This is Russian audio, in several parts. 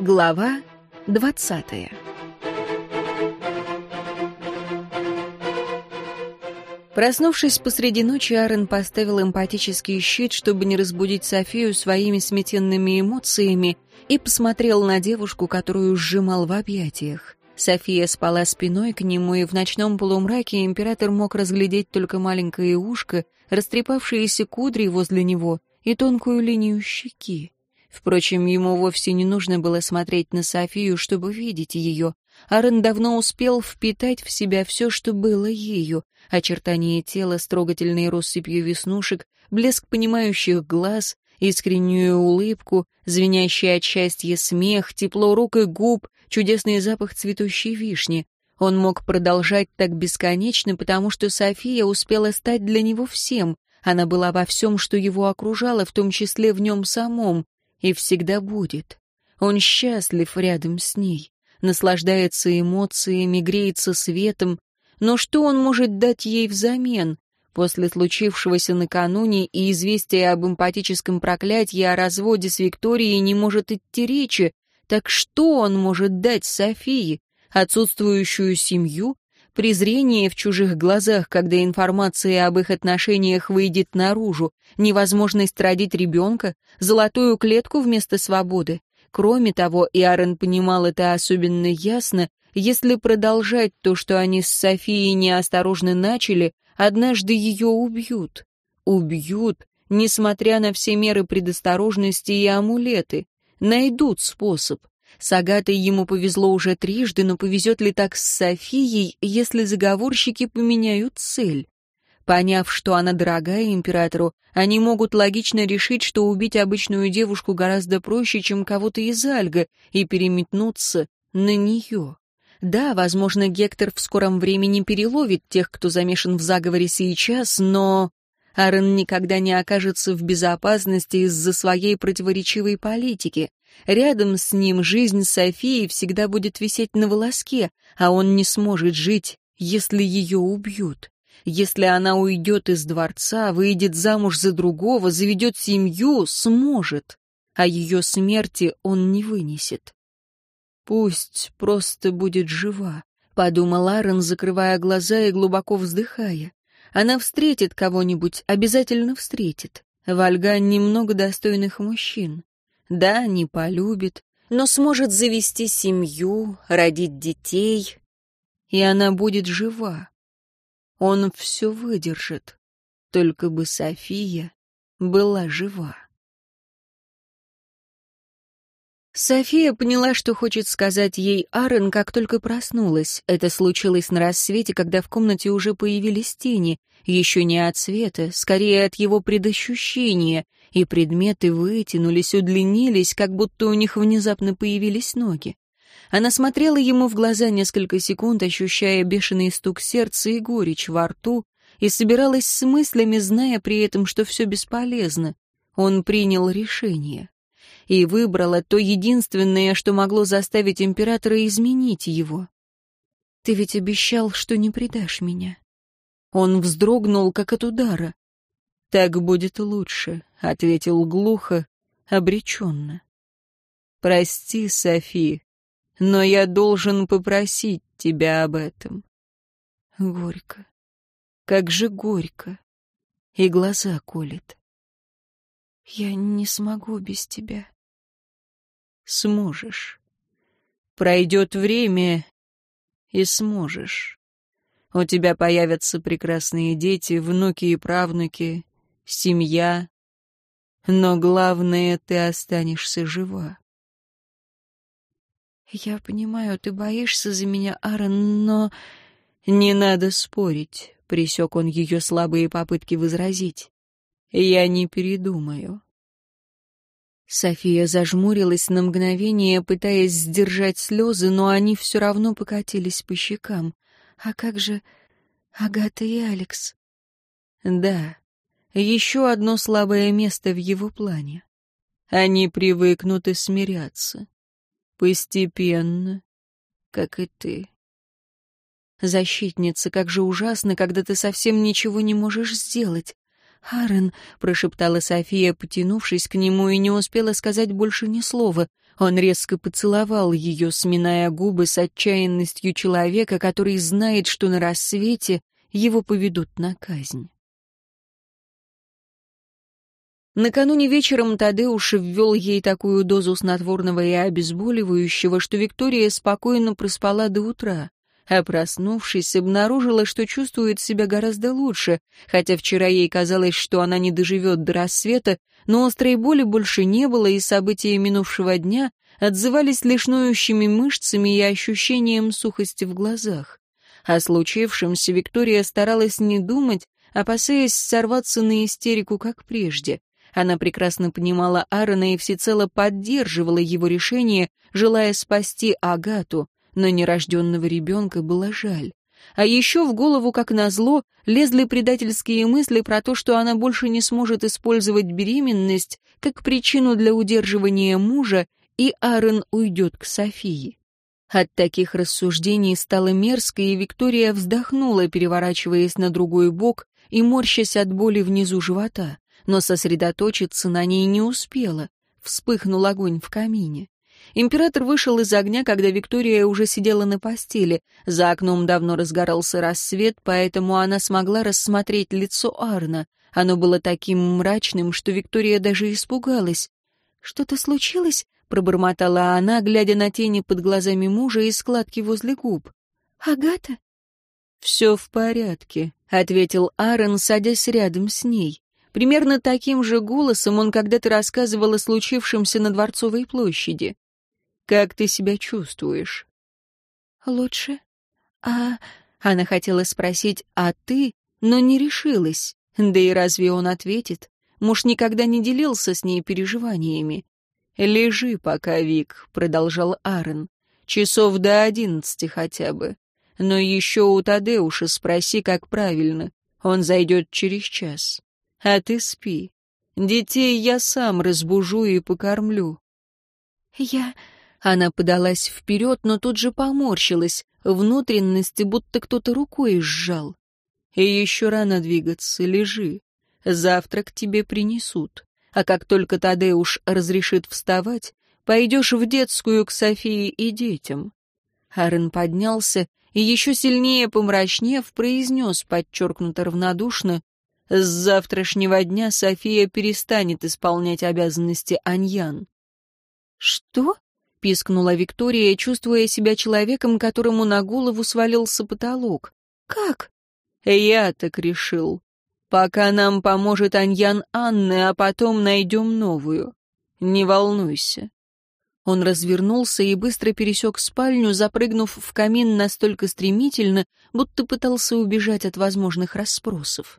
Глава двадцатая Проснувшись посреди ночи, Аарон поставил эмпатический щит, чтобы не разбудить Софию своими сметенными эмоциями, и посмотрел на девушку, которую сжимал в объятиях. София спала спиной к нему, и в ночном полумраке император мог разглядеть только маленькое ушко, растрепавшиеся кудри возле него и тонкую линию щеки. Впрочем, ему вовсе не нужно было смотреть на Софию, чтобы видеть ее. Аарон давно успел впитать в себя все, что было ею. Очертания тела с трогательной россыпью веснушек, блеск понимающих глаз, искреннюю улыбку, звенящий от счастья смех, тепло рук и губ, чудесный запах цветущей вишни. Он мог продолжать так бесконечно, потому что София успела стать для него всем. Она была во всем, что его окружало, в том числе в нем самом, и всегда будет. Он счастлив рядом с ней, наслаждается эмоциями, греется светом, но что он может дать ей взамен? После случившегося накануне и известия об эмпатическом проклятии о разводе с Викторией не может идти речи, так что он может дать Софии? Отсутствующую семью? Презрение в чужих глазах, когда информация об их отношениях выйдет наружу, невозможность родить ребенка, золотую клетку вместо свободы. Кроме того, Иарен понимал это особенно ясно, если продолжать то, что они с Софией неосторожно начали, однажды ее убьют. Убьют, несмотря на все меры предосторожности и амулеты найдут способ. С Агатой ему повезло уже трижды, но повезет ли так с Софией, если заговорщики поменяют цель? Поняв, что она дорогая императору, они могут логично решить, что убить обычную девушку гораздо проще, чем кого-то из Альга, и переметнуться на нее. Да, возможно, Гектор в скором времени переловит тех, кто замешан в заговоре сейчас, но... Аарон никогда не окажется в безопасности из-за своей противоречивой политики. Рядом с ним жизнь Софии всегда будет висеть на волоске, а он не сможет жить, если ее убьют. Если она уйдет из дворца, выйдет замуж за другого, заведет семью, сможет. А ее смерти он не вынесет. Пусть просто будет жива, подумал Аарон, закрывая глаза и глубоко вздыхая. Она встретит кого-нибудь, обязательно встретит. Вальга немного достойных мужчин. Да, не полюбит, но сможет завести семью, родить детей, и она будет жива. Он все выдержит, только бы София была жива. София поняла, что хочет сказать ей Аарон, как только проснулась. Это случилось на рассвете, когда в комнате уже появились тени, еще не от света, скорее от его предощущения, и предметы вытянулись, удлинились, как будто у них внезапно появились ноги. Она смотрела ему в глаза несколько секунд, ощущая бешеный стук сердца и горечь во рту, и собиралась с мыслями, зная при этом, что все бесполезно. Он принял решение и выбрала то единственное, что могло заставить императора изменить его. «Ты ведь обещал, что не предашь меня». Он вздрогнул, как от удара. «Так будет лучше», — ответил глухо, обреченно. «Прости, Софи, но я должен попросить тебя об этом». Горько. Как же горько. И глаза колет. «Я не смогу без тебя», сможешь. Пройдет время, и сможешь. У тебя появятся прекрасные дети, внуки и правнуки, семья. Но главное, ты останешься жива. Я понимаю, ты боишься за меня, Аарон, но... Не надо спорить, — присек он ее слабые попытки возразить. Я не передумаю. София зажмурилась на мгновение, пытаясь сдержать слезы, но они все равно покатились по щекам. «А как же Агата и Алекс?» «Да, еще одно слабое место в его плане. Они привыкнут и смирятся. Постепенно, как и ты. Защитница, как же ужасно, когда ты совсем ничего не можешь сделать. «Аарон», — прошептала София, потянувшись к нему, и не успела сказать больше ни слова. Он резко поцеловал ее, сминая губы с отчаянностью человека, который знает, что на рассвете его поведут на казнь. Накануне вечером Тадеуш ввел ей такую дозу снотворного и обезболивающего, что Виктория спокойно проспала до утра а проснувшись, обнаружила, что чувствует себя гораздо лучше, хотя вчера ей казалось, что она не доживет до рассвета, но острой боли больше не было, и события минувшего дня отзывались лишь ноющими мышцами и ощущением сухости в глазах. О случившемся Виктория старалась не думать, опасаясь сорваться на истерику, как прежде. Она прекрасно понимала Аарона и всецело поддерживала его решение, желая спасти Агату, но нерожденного ребенка было жаль. А еще в голову, как назло, лезли предательские мысли про то, что она больше не сможет использовать беременность как причину для удерживания мужа, и Аарон уйдет к Софии. От таких рассуждений стало мерзко, и Виктория вздохнула, переворачиваясь на другой бок и морщась от боли внизу живота, но сосредоточиться на ней не успела. Вспыхнул огонь в камине. Император вышел из огня, когда Виктория уже сидела на постели. За окном давно разгорался рассвет, поэтому она смогла рассмотреть лицо Арна. Оно было таким мрачным, что Виктория даже испугалась. «Что-то случилось?» — пробормотала она, глядя на тени под глазами мужа и складки возле губ. «Агата?» «Все в порядке», — ответил Аарон, садясь рядом с ней. Примерно таким же голосом он когда-то рассказывал о случившемся на Дворцовой площади. Как ты себя чувствуешь?» «Лучше. А...» Она хотела спросить «а ты?», но не решилась. Да и разве он ответит? Муж никогда не делился с ней переживаниями. «Лежи пока, Вик», — продолжал Аарон. «Часов до одиннадцати хотя бы. Но еще у Тадеуша спроси, как правильно. Он зайдет через час. А ты спи. Детей я сам разбужу и покормлю». «Я...» Она подалась вперед, но тут же поморщилась, внутренности будто кто-то рукой сжал. И еще рано двигаться, лежи. Завтрак тебе принесут. А как только Тадеуш разрешит вставать, пойдешь в детскую к Софии и детям. Арен поднялся и, еще сильнее помрачнев, произнес подчеркнуто равнодушно, «С завтрашнего дня София перестанет исполнять обязанности Аньян». «Что?» — пискнула Виктория, чувствуя себя человеком, которому на голову свалился потолок. «Как?» «Я так решил. Пока нам поможет Аньян Анны, а потом найдем новую. Не волнуйся». Он развернулся и быстро пересек спальню, запрыгнув в камин настолько стремительно, будто пытался убежать от возможных расспросов.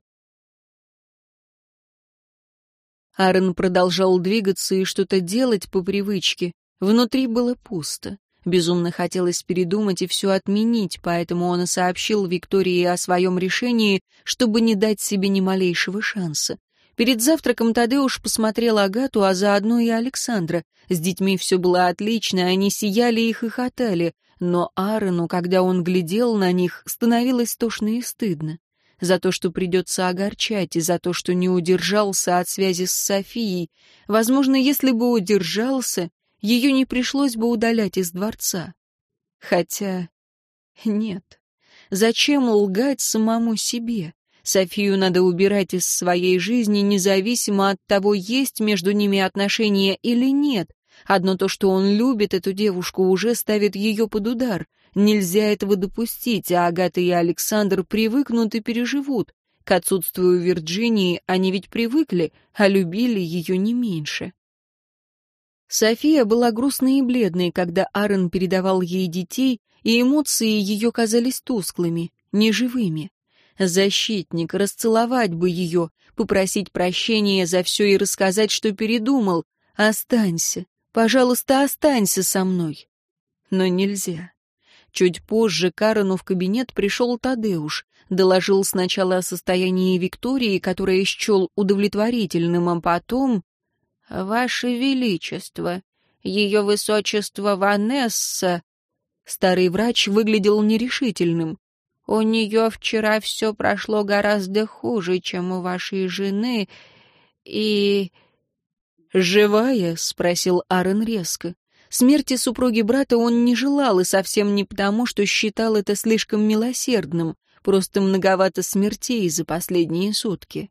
Аарон продолжал двигаться и что-то делать по привычке. Внутри было пусто. Безумно хотелось передумать и все отменить, поэтому он и сообщил Виктории о своем решении, чтобы не дать себе ни малейшего шанса. Перед завтраком Тадеуш посмотрел Агату, а заодно и Александра. С детьми все было отлично, они сияли и хохотали, но Аарону, когда он глядел на них, становилось тошно и стыдно. За то, что придется огорчать, и за то, что не удержался от связи с Софией. Возможно, если бы удержался, ее не пришлось бы удалять из дворца. Хотя... нет. Зачем лгать самому себе? Софию надо убирать из своей жизни, независимо от того, есть между ними отношения или нет. Одно то, что он любит эту девушку, уже ставит ее под удар. Нельзя этого допустить, а Агата и Александр привыкнут и переживут. К отсутствию Вирджинии они ведь привыкли, а любили ее не меньше. София была грустной и бледной, когда Аарон передавал ей детей, и эмоции ее казались тусклыми, неживыми. Защитник, расцеловать бы ее, попросить прощения за все и рассказать, что передумал. Останься, пожалуйста, останься со мной. Но нельзя. Чуть позже к Аарону в кабинет пришел Тадеуш, доложил сначала о состоянии Виктории, которая счел удовлетворительным, а потом... «Ваше Величество, Ее Высочество Ванесса...» Старый врач выглядел нерешительным. У нее вчера все прошло гораздо хуже, чем у вашей жены, и...» «Живая?» — спросил Аарон резко. Смерти супруги брата он не желал, и совсем не потому, что считал это слишком милосердным, просто многовато смертей за последние сутки.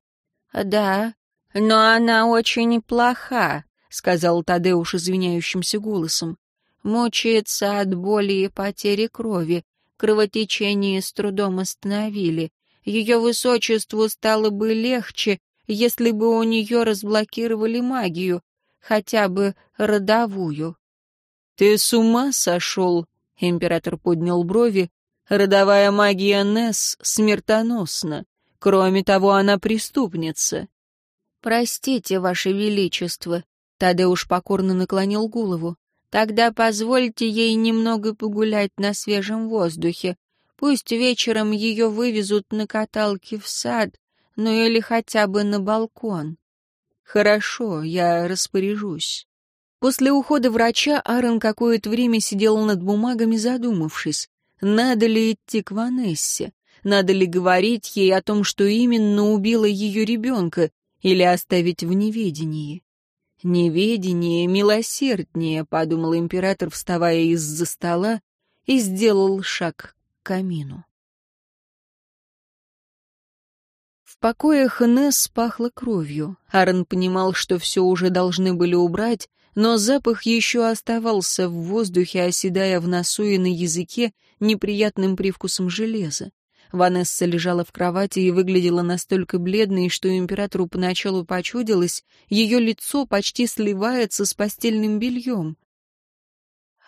«Да, но она очень плоха», — сказал Тадеуш извиняющимся голосом. «Мучается от боли и потери крови. Кровотечение с трудом остановили. Ее высочеству стало бы легче, если бы у нее разблокировали магию, хотя бы родовую. «Ты с ума сошел?» — император поднял брови. «Родовая магия Несс смертоносна. Кроме того, она преступница». «Простите, Ваше Величество», — Тадеуш покорно наклонил голову. «Тогда позвольте ей немного погулять на свежем воздухе. Пусть вечером ее вывезут на каталке в сад, ну или хотя бы на балкон. Хорошо, я распоряжусь. После ухода врача Аарон какое-то время сидел над бумагами, задумавшись, надо ли идти к Ванессе, надо ли говорить ей о том, что именно убило ее ребенка, или оставить в неведении. «Неведение милосерднее», — подумал император, вставая из-за стола, и сделал шаг к камину. В покоях Несс пахло кровью. Аарон понимал, что все уже должны были убрать, но запах еще оставался в воздухе, оседая в носу и на языке неприятным привкусом железа. Ванесса лежала в кровати и выглядела настолько бледной, что императору поначалу почудилось, ее лицо почти сливается с постельным бельем.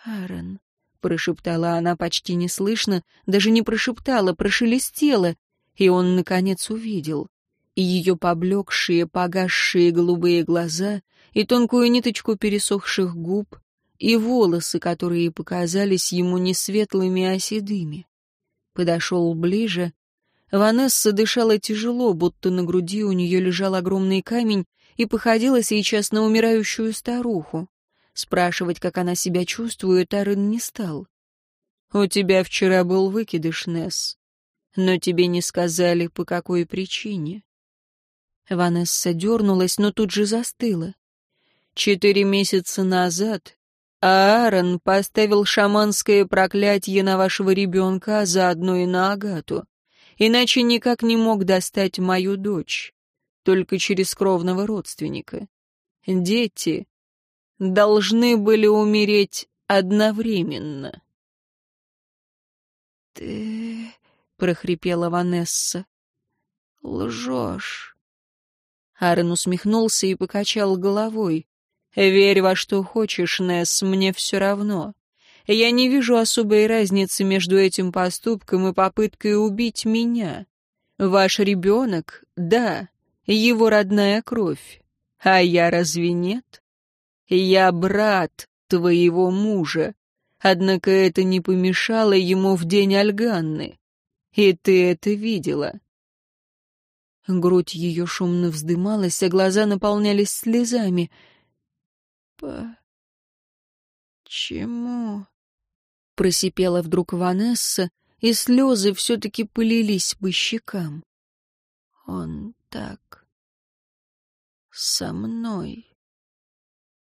«Аарон», — прошептала она почти неслышно, даже не прошептала, прошелестела, и он, наконец, увидел. Ее поблекшие, погасшие голубые глаза, и тонкую ниточку пересохших губ, и волосы, которые показались ему не светлыми, а седыми. Подошел ближе. Ванесса дышала тяжело, будто на груди у нее лежал огромный камень, и походила сейчас на умирающую старуху. Спрашивать, как она себя чувствует, Арын не стал. «У тебя вчера был выкидыш, Несс. Но тебе не сказали, по какой причине. Ванесса дернулась, но тут же застыла. Четыре месяца назад Аарон поставил шаманское проклятие на вашего ребенка, а заодно и на Агату. Иначе никак не мог достать мою дочь, только через кровного родственника. Дети должны были умереть одновременно. «Ты прохрипела Ванесса. «Лжешь». Аарон усмехнулся и покачал головой. «Верь во что хочешь, Несс, мне все равно. Я не вижу особой разницы между этим поступком и попыткой убить меня. Ваш ребенок, да, его родная кровь. А я разве нет? Я брат твоего мужа. Однако это не помешало ему в день Альганны. И ты это видела?» Грудь ее шумно вздымалась, а глаза наполнялись слезами. «Почему?» — просипела вдруг Ванесса, и слезы все-таки полились по щекам. «Он так... со мной...»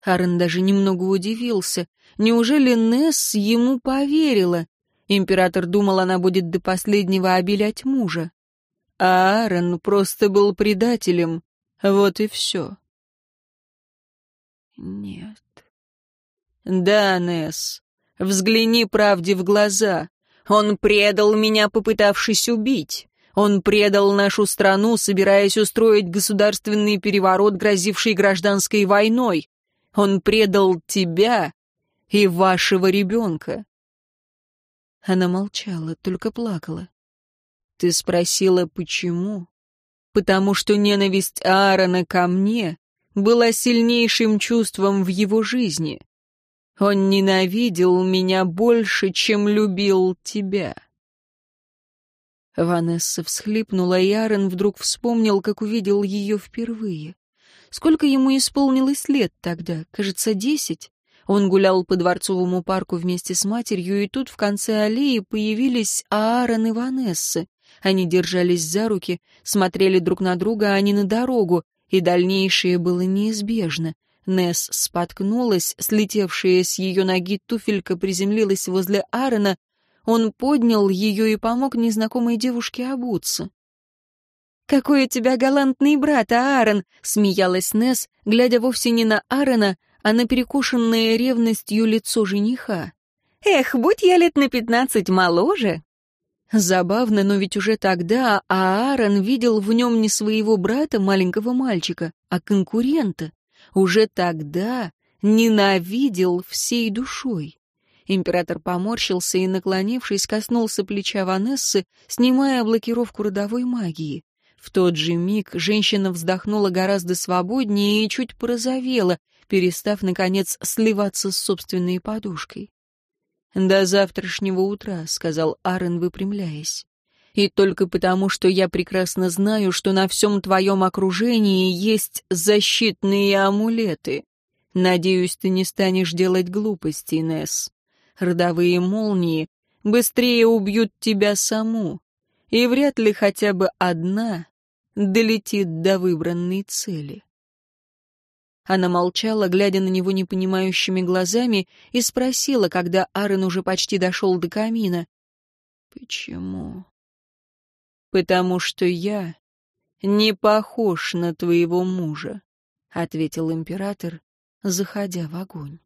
Аарон даже немного удивился. Неужели Несс ему поверила? Император думал, она будет до последнего обелять мужа. А Аарон просто был предателем. Вот и все. Нет. Да, Несс, взгляни правде в глаза. Он предал меня, попытавшись убить. Он предал нашу страну, собираясь устроить государственный переворот, грозивший гражданской войной. Он предал тебя и вашего ребенка. Она молчала, только плакала. «Ты спросила, почему?» «Потому что ненависть Аарона ко мне была сильнейшим чувством в его жизни. Он ненавидел меня больше, чем любил тебя». Ванесса всхлипнула, и Аарон вдруг вспомнил, как увидел ее впервые. Сколько ему исполнилось лет тогда? Кажется, десять. Он гулял по Дворцовому парку вместе с матерью, и тут в конце аллеи появились Аарон и Ванесса. Они держались за руки, смотрели друг на друга, а не на дорогу, и дальнейшее было неизбежно. Несс споткнулась, слетевшая с ее ноги туфелька приземлилась возле Аарона, он поднял ее и помог незнакомой девушке обуться. «Какой у тебя галантный брат, Аарон!» — смеялась Несс, глядя вовсе не на Аарона, а на перекушенное ревностью лицо жениха. «Эх, будь я лет на пятнадцать моложе!» Забавно, но ведь уже тогда Аарон видел в нем не своего брата, маленького мальчика, а конкурента. Уже тогда ненавидел всей душой. Император поморщился и, наклонившись, коснулся плеча Ванессы, снимая блокировку родовой магии. В тот же миг женщина вздохнула гораздо свободнее и чуть порозовела, перестав, наконец, сливаться с собственной подушкой. «До завтрашнего утра», — сказал Аарон, выпрямляясь. «И только потому, что я прекрасно знаю, что на всем твоем окружении есть защитные амулеты. Надеюсь, ты не станешь делать глупости, Несс. Родовые молнии быстрее убьют тебя саму, и вряд ли хотя бы одна долетит до выбранной цели». Она молчала, глядя на него непонимающими глазами, и спросила, когда Аарон уже почти дошел до камина. «Почему?» «Потому что я не похож на твоего мужа», — ответил император, заходя в огонь.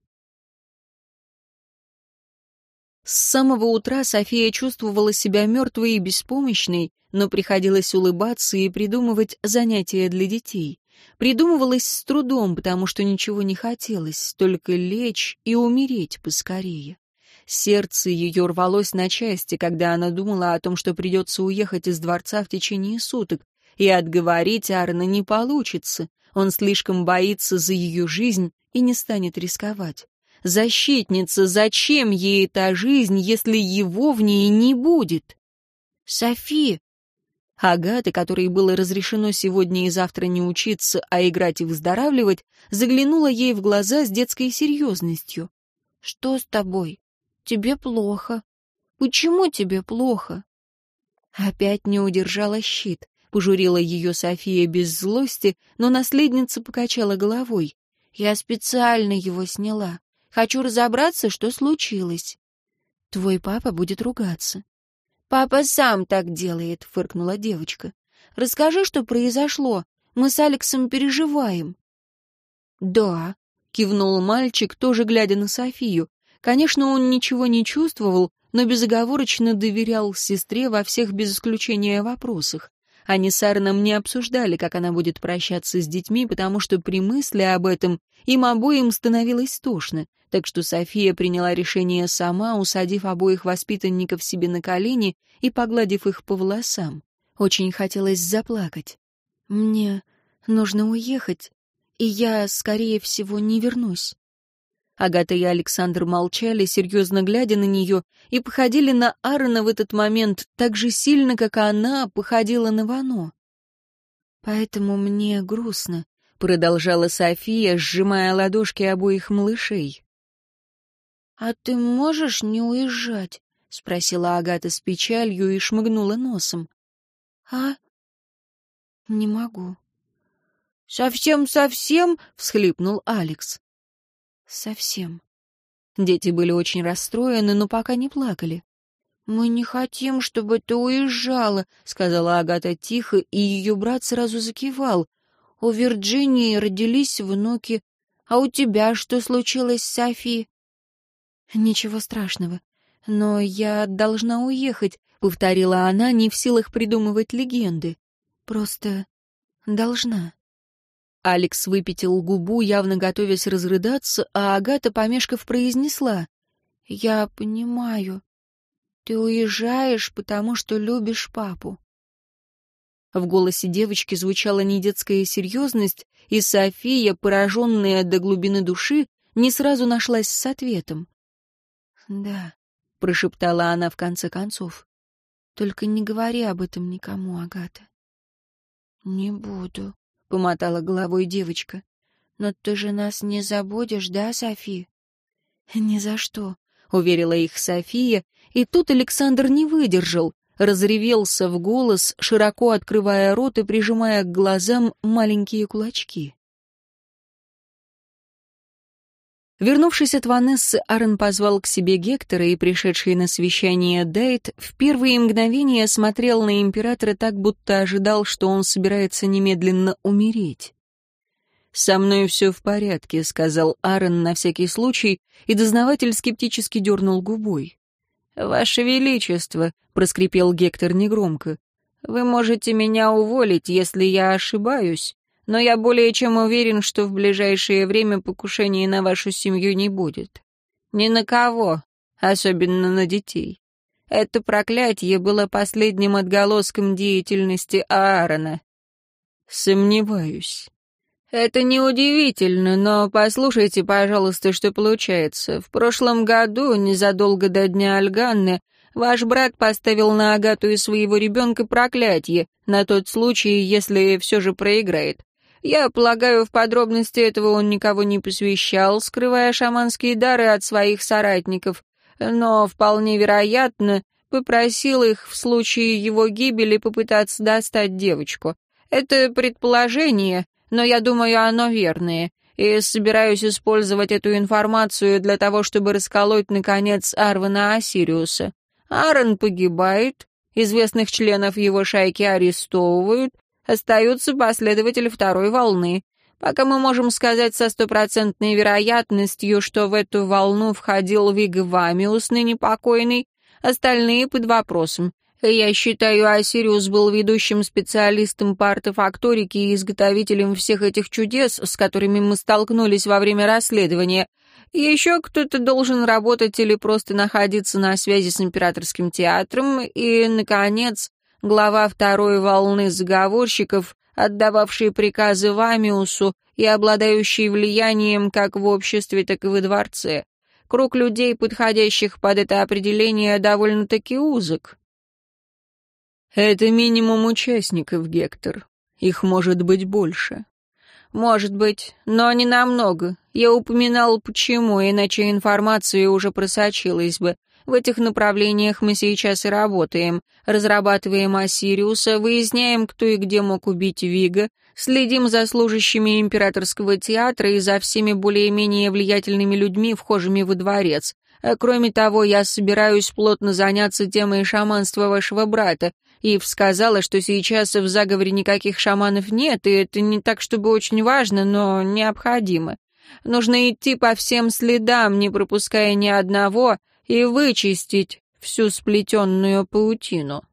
С самого утра София чувствовала себя мертвой и беспомощной, но приходилось улыбаться и придумывать занятия для детей. Придумывалось с трудом, потому что ничего не хотелось, только лечь и умереть поскорее. Сердце ее рвалось на части, когда она думала о том, что придется уехать из дворца в течение суток, и отговорить Арна не получится. Он слишком боится за ее жизнь и не станет рисковать. Защитница, зачем ей эта жизнь, если его в ней не будет? «Софи!» Агата, которой было разрешено сегодня и завтра не учиться, а играть и выздоравливать, заглянула ей в глаза с детской серьезностью. «Что с тобой? Тебе плохо. Почему тебе плохо?» Опять не удержала щит. Пожурила ее София без злости, но наследница покачала головой. «Я специально его сняла. Хочу разобраться, что случилось». «Твой папа будет ругаться. «Папа сам так делает», — фыркнула девочка. «Расскажи, что произошло. Мы с Алексом переживаем». «Да», — кивнул мальчик, тоже глядя на Софию. Конечно, он ничего не чувствовал, но безоговорочно доверял сестре во всех без исключения вопросах. Они с Арном не обсуждали, как она будет прощаться с детьми, потому что при мысли об этом им обоим становилось тошно, так что София приняла решение сама, усадив обоих воспитанников себе на колени и погладив их по волосам. Очень хотелось заплакать. «Мне нужно уехать, и я, скорее всего, не вернусь». Агата и Александр молчали, серьезно глядя на нее, и походили на Аарона в этот момент так же сильно, как она походила на Вано. «Поэтому мне грустно», — продолжала София, сжимая ладошки обоих малышей. «А ты можешь не уезжать?» — спросила Агата с печалью и шмыгнула носом. «А? Не могу». «Совсем-совсем?» — всхлипнул Алекс. Совсем. Дети были очень расстроены, но пока не плакали. «Мы не хотим, чтобы ты уезжала», — сказала Агата тихо, и ее брат сразу закивал. «У Вирджинии родились внуки. А у тебя что случилось, Софи?» «Ничего страшного. Но я должна уехать», — повторила она, не в силах придумывать легенды. «Просто должна». Алекс выпятил губу, явно готовясь разрыдаться, а Агата, помешков, произнесла. «Я понимаю. Ты уезжаешь, потому что любишь папу». В голосе девочки звучала не детская серьезность, и София, пораженная до глубины души, не сразу нашлась с ответом. «Да», — прошептала она в конце концов. «Только не говори об этом никому, Агата». «Не буду», помотала головой девочка. «Но ты же нас не забудешь, да, Софи?» «Ни за что», — уверила их София, и тут Александр не выдержал, разревелся в голос, широко открывая рот и прижимая к глазам маленькие кулачки. Вернувшись от Ванессы, Аарон позвал к себе Гектора и, пришедший на совещание Дейт, в первые мгновения смотрел на императора так, будто ожидал, что он собирается немедленно умереть. «Со мной все в порядке», — сказал Аарон на всякий случай, и дознаватель скептически дернул губой. «Ваше Величество», — проскрипел Гектор негромко, — «вы можете меня уволить, если я ошибаюсь, но я более чем уверен, что в ближайшее время покушений на вашу семью не будет. Ни на кого, особенно на детей. Это проклятие было последним отголоском деятельности Аарона. Сомневаюсь. Это неудивительно, но послушайте, пожалуйста, что получается. В прошлом году, незадолго до Дня Альганны, ваш брат поставил на Агату и своего ребенка проклятие, на тот случай, если все же проиграет. Я полагаю, в подробности этого он никого не посвящал, скрывая шаманские дары от своих соратников, но вполне вероятно попросил их в случае его гибели попытаться достать девочку. Это предположение, но я думаю, оно верное, и собираюсь использовать эту информацию для того, чтобы расколоть, наконец, Арвана Осириуса. Аарон погибает, известных членов его шайки арестовывают, Остаются последователи второй волны. Пока мы можем сказать со стопроцентной вероятностью, что в эту волну входил Вигвамиус, ныне покойный, остальные под вопросом. Я считаю, Осириус был ведущим специалистом по артефакторике и изготовителем всех этих чудес, с которыми мы столкнулись во время расследования. Еще кто-то должен работать или просто находиться на связи с императорским театром. И, наконец, глава второй волны заговорщиков, отдававший приказы Вамиусу и обладающий влиянием как в обществе, так и во дворце. Круг людей, подходящих под это определение, довольно-таки узок. Это минимум участников, Гектор. Их может быть больше. Может быть, но не намного. Я упоминал почему, иначе информация уже просочилась бы. В этих направлениях мы сейчас и работаем. Разрабатываем Осириуса, выясняем, кто и где мог убить Вига, следим за служащими императорского театра и за всеми более-менее влиятельными людьми, вхожими во дворец. А кроме того, я собираюсь плотно заняться темой шаманства вашего брата. Ив сказала, что сейчас в заговоре никаких шаманов нет, и это не так, чтобы очень важно, но необходимо. Нужно идти по всем следам, не пропуская ни одного, и вычистить всю сплетенную паутину.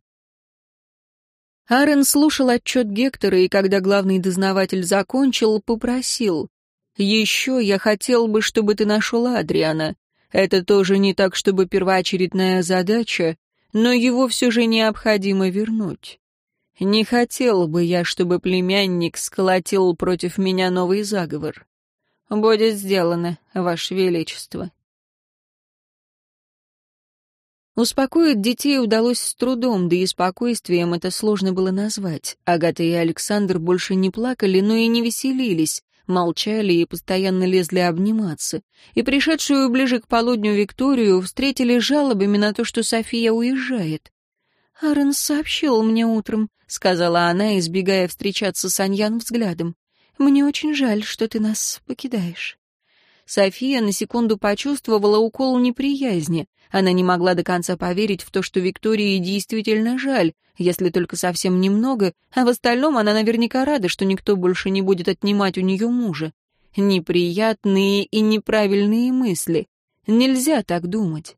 Арен слушал отчет Гектора, и когда главный дознаватель закончил, попросил. «Еще я хотел бы, чтобы ты нашел Адриана. Это тоже не так, чтобы первоочередная задача, но его все же необходимо вернуть. Не хотел бы я, чтобы племянник сколотил против меня новый заговор. Будет сделано, Ваше Величество». Успокоить детей удалось с трудом, да и спокойствием это сложно было назвать. Агата и Александр больше не плакали, но и не веселились, молчали и постоянно лезли обниматься. И пришедшую ближе к полудню Викторию встретили жалобами на то, что София уезжает. «Аарон сообщил мне утром», — сказала она, избегая встречаться с Аньян взглядом. «Мне очень жаль, что ты нас покидаешь». София на секунду почувствовала укол неприязни. Она не могла до конца поверить в то, что Виктории действительно жаль, если только совсем немного, а в остальном она наверняка рада, что никто больше не будет отнимать у нее мужа. Неприятные и неправильные мысли. Нельзя так думать.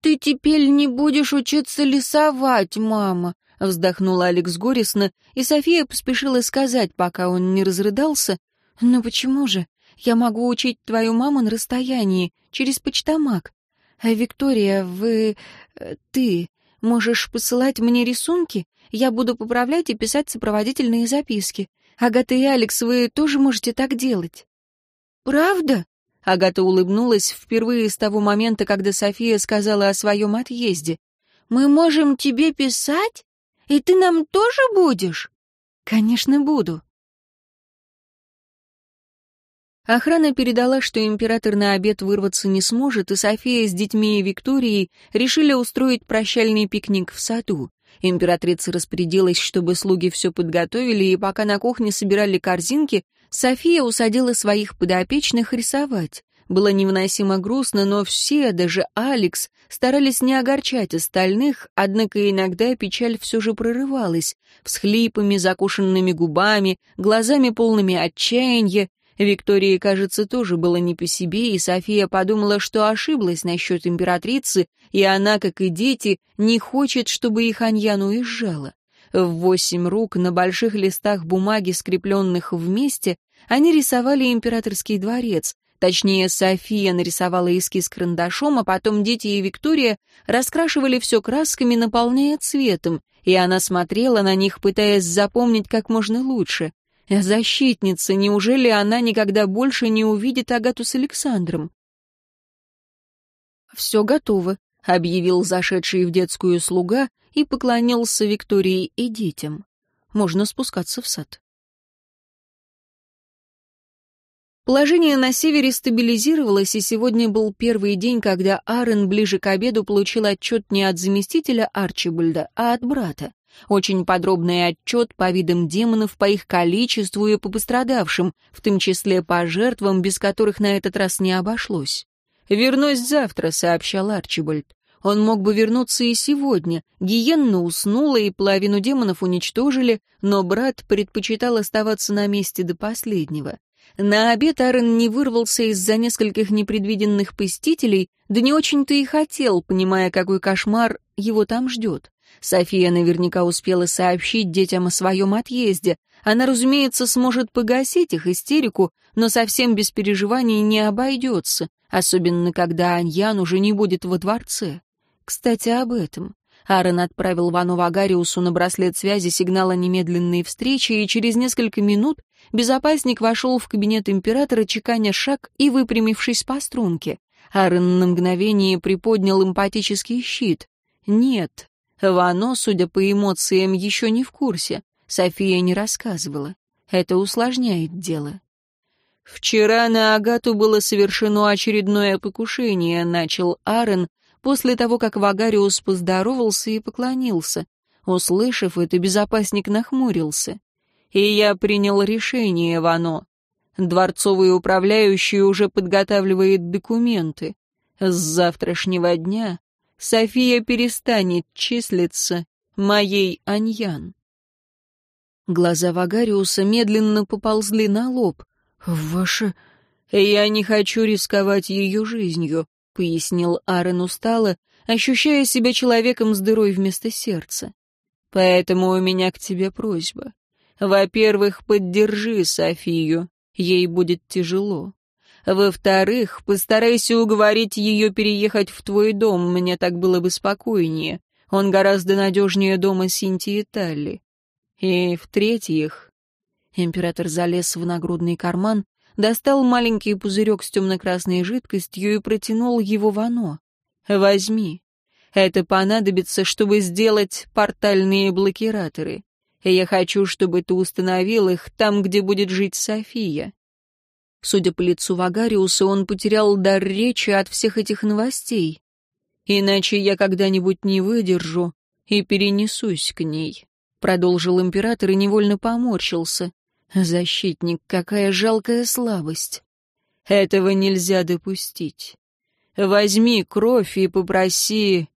«Ты теперь не будешь учиться лесовать, мама», — вздохнула Алекс горестно, и София поспешила сказать, пока он не разрыдался, «Но почему же? Я могу учить твою маму на расстоянии, через почтамак. А Виктория, вы... Э, ты можешь посылать мне рисунки? Я буду поправлять и писать сопроводительные записки. Агата и Алекс, вы тоже можете так делать. Правда? Агата улыбнулась впервые с того момента, когда София сказала о своем отъезде. «Мы можем тебе писать? И ты нам тоже будешь?» «Конечно, буду. Охрана передала, что император на обед вырваться не сможет, и София с детьми и Викторией решили устроить прощальный пикник в саду. Императрица распорядилась, чтобы слуги все подготовили, и пока на кухне собирали корзинки, София усадила своих подопечных рисовать. Было невыносимо грустно, но все, даже Алекс, старались не огорчать остальных, однако иногда печаль все же прорывалась, всхлипами, закушенными губами, глазами полными отчаяния. Виктории, кажется, тоже было не по себе, и София подумала, что ошиблась насчет императрицы, и она, как и дети, не хочет, чтобы их Аньян уезжала. В восемь рук на больших листах бумаги, скрепленных вместе, они рисовали императорский дворец, Точнее, София нарисовала эскиз карандашом, а потом дети и Виктория раскрашивали все красками, наполняя цветом, и она смотрела на них, пытаясь запомнить как можно лучше. Защитница, неужели она никогда больше не увидит Агату с Александром? «Все готово», — объявил зашедший в детскую слуга и поклонился Виктории и детям. «Можно спускаться в сад». Положение на севере стабилизировалось, и сегодня был первый день, когда Аарон ближе к обеду получил отчет не от заместителя Арчибальда, а от брата. Очень подробный отчет по видам демонов, по их количеству и по пострадавшим, в том числе по жертвам, без которых на этот раз не обошлось. «Вернусь завтра», — сообщал Арчибальд. Он мог бы вернуться и сегодня. Гиенна уснула, и половину демонов уничтожили, но брат предпочитал оставаться на месте до последнего. На обед Аарон не вырвался из-за нескольких непредвиденных посетителей, да не очень-то и хотел, понимая, какой кошмар его там ждет. София наверняка успела сообщить детям о своем отъезде. Она, разумеется, сможет погасить их истерику, но совсем без переживаний не обойдется, особенно когда Аньян уже не будет во дворце. Кстати, об этом. Аарон отправил Вану Вагариусу на браслет связи сигнал о немедленной встрече, и через несколько минут безопасник вошел в кабинет императора, чеканя шаг и выпрямившись по струнке. Аарон на мгновение приподнял эмпатический щит. Нет, Вано, судя по эмоциям, еще не в курсе. София не рассказывала. Это усложняет дело. «Вчера на Агату было совершено очередное покушение», — начал Аарон, после того, как Вагариус поздоровался и поклонился. Услышав это, безопасник нахмурился. «И я принял решение, Вано. Дворцовый управляющий уже подготавливает документы. С завтрашнего дня София перестанет числиться моей Аньян». Глаза Вагариуса медленно поползли на лоб. «Ваше...» «Я не хочу рисковать ее жизнью. — пояснил Аарон устало, ощущая себя человеком с дырой вместо сердца. «Поэтому у меня к тебе просьба. Во-первых, поддержи Софию, ей будет тяжело. Во-вторых, постарайся уговорить ее переехать в твой дом, мне так было бы спокойнее. Он гораздо надежнее дома Синтии Талли. И в-третьих...» Император залез в нагрудный карман достал маленький пузырек с темно-красной жидкостью и протянул его в оно. «Возьми. Это понадобится, чтобы сделать портальные блокираторы. Я хочу, чтобы ты установил их там, где будет жить София». Судя по лицу Вагариуса, он потерял дар речи от всех этих новостей. «Иначе я когда-нибудь не выдержу и перенесусь к ней», — продолжил император и невольно поморщился. Защитник, какая жалкая слабость. Этого нельзя допустить. Возьми кровь и попроси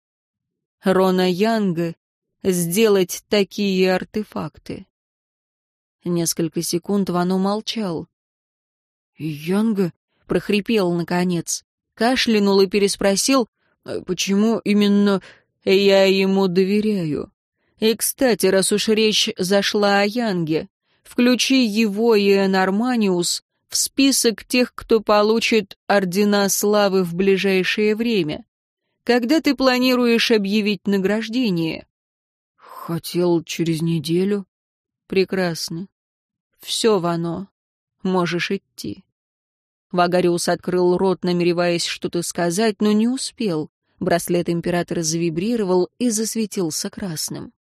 Рона Янга сделать такие артефакты. Несколько секунд Вано молчал. «Янга?» — прохрипел, наконец. Кашлянул и переспросил, «Почему именно я ему доверяю? И, кстати, раз уж речь зашла о Янге, Включи его и Энарманиус в список тех, кто получит ордена славы в ближайшее время. Когда ты планируешь объявить награждение? Хотел через неделю. Прекрасно. Все, Вано. Можешь идти. Вагариус открыл рот, намереваясь что-то сказать, но не успел. Браслет императора завибрировал и засветился красным.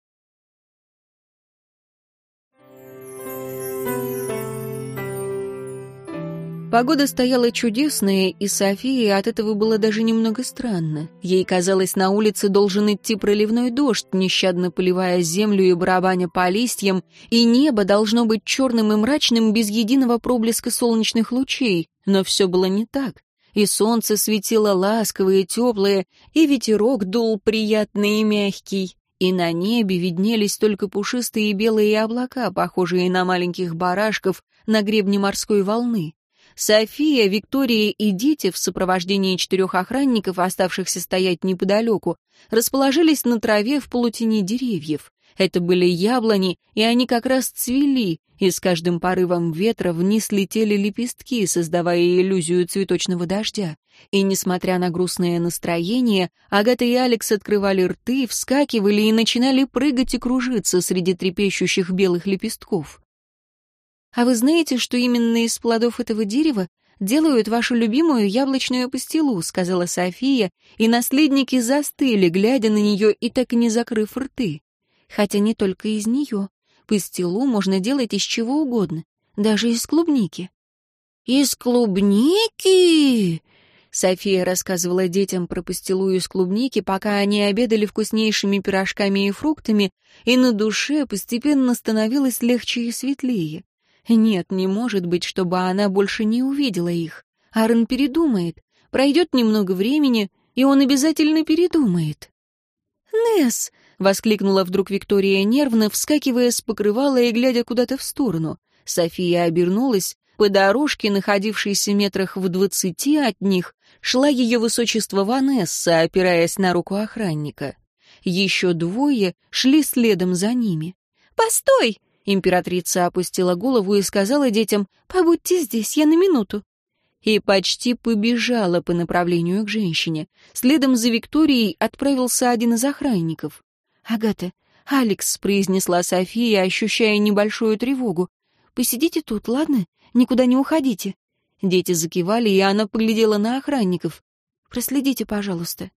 Погода стояла чудесная, и Софии от этого было даже немного странно. Ей казалось, на улице должен идти проливной дождь, нещадно поливая землю и барабаня по листьям, и небо должно быть черным и мрачным без единого проблеска солнечных лучей. Но все было не так. И солнце светило ласковое и теплое, и ветерок дул приятный и мягкий, и на небе виднелись только пушистые белые облака, похожие на маленьких барашков на гребне морской волны. София, Виктория и дети в сопровождении четырех охранников, оставшихся стоять неподалеку, расположились на траве в полутени деревьев. Это были яблони, и они как раз цвели, и с каждым порывом ветра вниз летели лепестки, создавая иллюзию цветочного дождя. И, несмотря на грустное настроение, Агата и Алекс открывали рты, вскакивали и начинали прыгать и кружиться среди трепещущих белых лепестков. А вы знаете, что именно из плодов этого дерева делают вашу любимую яблочную пастилу», — сказала София, и наследники застыли, глядя на нее и так и не закрыв рты. Хотя не только из нее. Пастилу можно делать из чего угодно, даже из клубники. «Из клубники?» София рассказывала детям про пастилу из клубники, пока они обедали вкуснейшими пирожками и фруктами, и на душе постепенно становилось легче и светлее. Нет, не может быть, чтобы она больше не увидела их. Аарон передумает. Пройдет немного времени, и он обязательно передумает. «Несс!» — воскликнула вдруг Виктория нервно, вскакивая с покрывала и глядя куда-то в сторону. София обернулась. По дорожке, находившейся метрах в двадцати от них, шла ее высочество Ванесса, опираясь на руку охранника. Еще двое шли следом за ними. «Постой!» Императрица опустила голову и сказала детям «Побудьте здесь, я на минуту». И почти побежала по направлению к женщине. Следом за Викторией отправился один из охранников. «Агата, Алекс», — произнесла София, ощущая небольшую тревогу. «Посидите тут, ладно? Никуда не уходите». Дети закивали, и она поглядела на охранников. «Проследите, пожалуйста».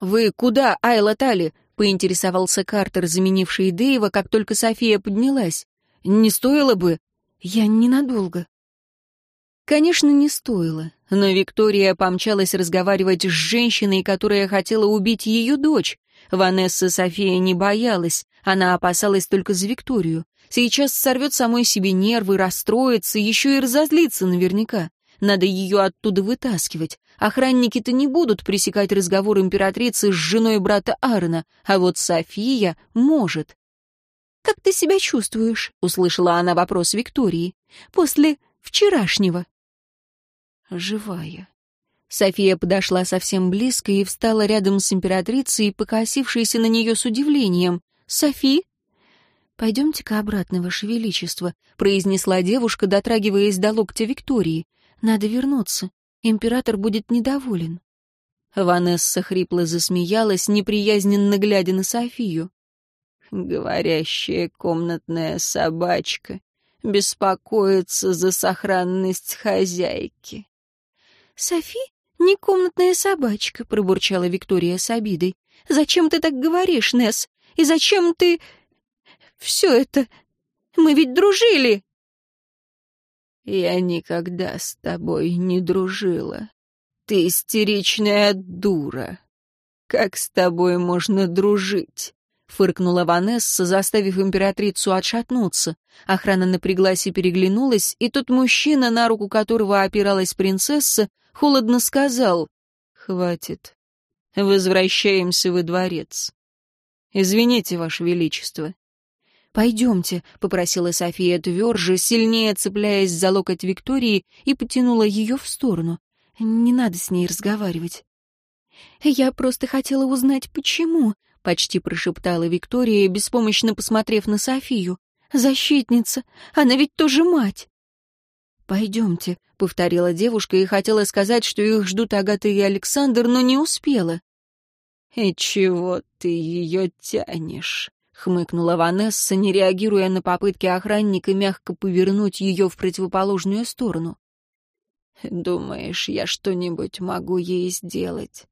«Вы куда, Айла Тали?» Поинтересовался Картер, заменивший Дэйва, как только София поднялась. «Не стоило бы?» «Я ненадолго». Конечно, не стоило, но Виктория помчалась разговаривать с женщиной, которая хотела убить ее дочь. Ванесса София не боялась, она опасалась только за Викторию. Сейчас сорвет самой себе нервы, расстроится, еще и разозлится наверняка. Надо ее оттуда вытаскивать. Охранники-то не будут пресекать разговор императрицы с женой брата Аарона, а вот София может. «Как ты себя чувствуешь?» — услышала она вопрос Виктории. «После вчерашнего». «Живая». София подошла совсем близко и встала рядом с императрицей, покосившейся на нее с удивлением. «Софи?» «Пойдемте-ка обратно, Ваше Величество», — произнесла девушка, дотрагиваясь до локтя Виктории. Надо вернуться. Император будет недоволен. Ванесса хрипло засмеялась, неприязненно глядя на Софию. «Говорящая комнатная собачка беспокоится за сохранность хозяйки». «Софи не комнатная собачка», — пробурчала Виктория с обидой. «Зачем ты так говоришь, Несс? И зачем ты... все это? Мы ведь дружили!» Я никогда с тобой не дружила. Ты истеричная дура. Как с тобой можно дружить? Фыркнула Ванесса, заставив императрицу отшатнуться. Охрана напряглась и переглянулась, и тот мужчина, на руку которого опиралась принцесса, холодно сказал «Хватит. Возвращаемся во дворец. Извините, Ваше Величество, «Пойдемте», — попросила София тверже, сильнее цепляясь за локоть Виктории и потянула ее в сторону. «Не надо с ней разговаривать». «Я просто хотела узнать, почему», — почти прошептала Виктория, беспомощно посмотрев на Софию. «Защитница! Она ведь тоже мать!» «Пойдемте», — повторила девушка и хотела сказать, что их ждут Агата и Александр, но не успела. «И чего ты ее тянешь?» Хмыкнула Ванесса, не реагируя на попытки охранника мягко повернуть ее в противоположную сторону. «Думаешь, я что-нибудь могу ей сделать?»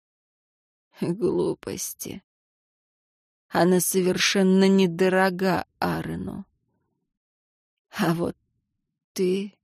«Глупости. Она совершенно недорога Арену. А вот ты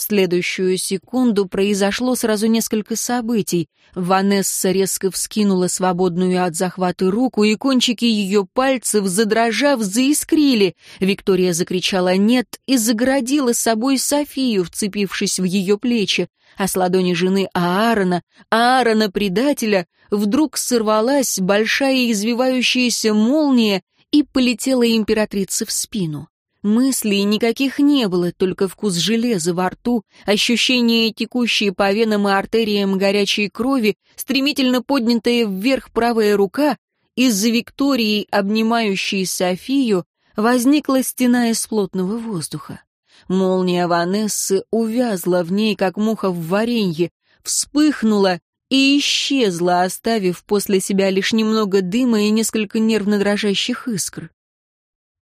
следующую секунду произошло сразу несколько событий. Ванесса резко вскинула свободную от захвата руку, и кончики ее пальцев, задрожав, заискрили. Виктория закричала «нет» и загородила собой Софию, вцепившись в ее плечи. А с ладони жены Аарона, Аарона-предателя, вдруг сорвалась большая извивающаяся молния и полетела императрице в спину. Мыслей никаких не было, только вкус железа во рту, ощущение текущей по венам и артериям горячей крови, стремительно поднятая вверх правая рука, из-за Виктории, обнимающей Софию, возникла стена из плотного воздуха. Молния Ванессы увязла в ней, как муха в варенье, вспыхнула и исчезла, оставив после себя лишь немного дыма и несколько нервно дрожащих искр.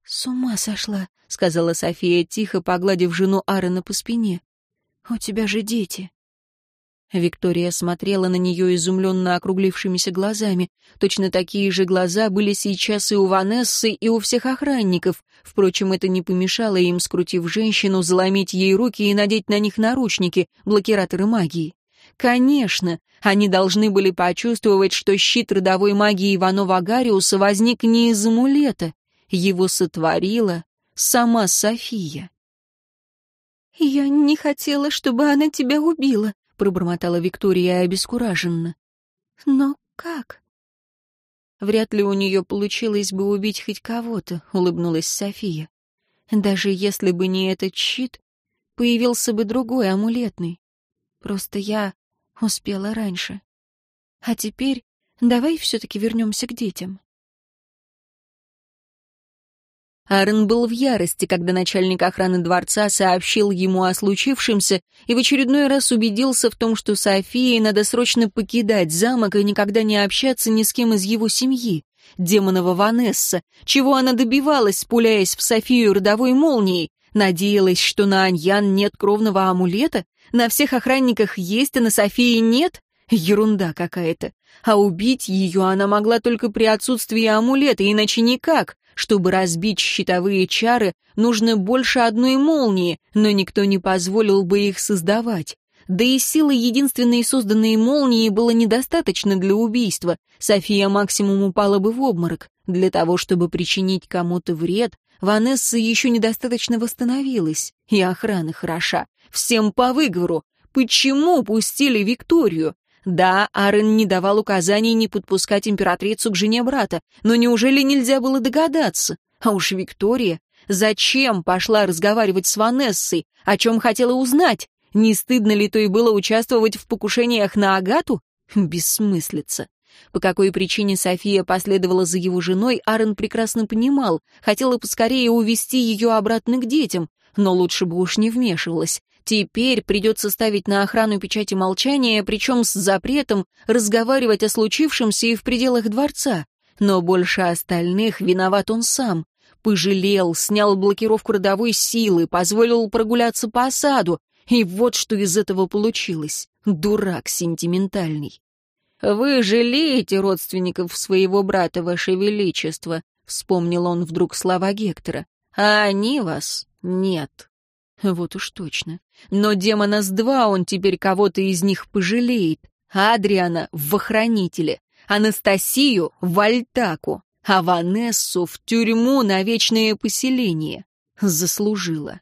«С ума сошла», — сказала София тихо, погладив жену Аарона по спине. «У тебя же дети». Виктория смотрела на нее изумленно округлившимися глазами. Точно такие же глаза были сейчас и у Ванессы, и у всех охранников. Впрочем, это не помешало им, скрутив женщину, заломить ей руки и надеть на них наручники, блокираторы магии. Конечно, они должны были почувствовать, что щит родовой магии Иванова Гариуса возник не из амулета. Его сотворила сама София. «Я не хотела, чтобы она тебя убила», — пробормотала Виктория обескураженно. «Но как?» «Вряд ли у нее получилось бы убить хоть кого-то», — улыбнулась София. «Даже если бы не этот щит, появился бы другой амулетный. Просто я успела раньше. А теперь давай все-таки вернемся к детям». Аарон был в ярости, когда начальник охраны дворца сообщил ему о случившемся и в очередной раз убедился в том, что Софии надо срочно покидать замок и никогда не общаться ни с кем из его семьи. Демонова Ванесса. Чего она добивалась, пуляясь в Софию родовой молнией? Надеялась, что на Аньян нет кровного амулета? На всех охранниках есть, а на Софии нет? Ерунда какая-то. А убить ее она могла только при отсутствии амулета, иначе никак. Чтобы разбить щитовые чары, нужно больше одной молнии, но никто не позволил бы их создавать. Да и силы единственной созданной молнии было недостаточно для убийства. София максимум упала бы в обморок. Для того, чтобы причинить кому-то вред, Ванесса еще недостаточно восстановилась. И охрана хороша. Всем по выговору. Почему пустили Викторию? Да, Арен не давал указаний не подпускать императрицу к жене брата, но неужели нельзя было догадаться? А уж Виктория, зачем пошла разговаривать с Ванессой? О чем хотела узнать? Не стыдно ли то и было участвовать в покушениях на Агату? Бессмыслица. По какой причине София последовала за его женой, Арен прекрасно понимал. Хотела поскорее увести ее обратно к детям, но лучше бы уж не вмешивалась. Теперь придется ставить на охрану печати молчания, причем с запретом разговаривать о случившемся и в пределах дворца. Но больше остальных виноват он сам. Пожалел, снял блокировку родовой силы, позволил прогуляться по осаду. И вот что из этого получилось. Дурак сентиментальный. «Вы жалеете родственников своего брата, ваше величество», — вспомнил он вдруг слова Гектора. «А они вас нет». Вот уж точно. Но демона с два он теперь кого-то из них пожалеет. Адриана в охранителе, Анастасию в Альтаку, а Ванессу в тюрьму на вечное поселение. Заслужила.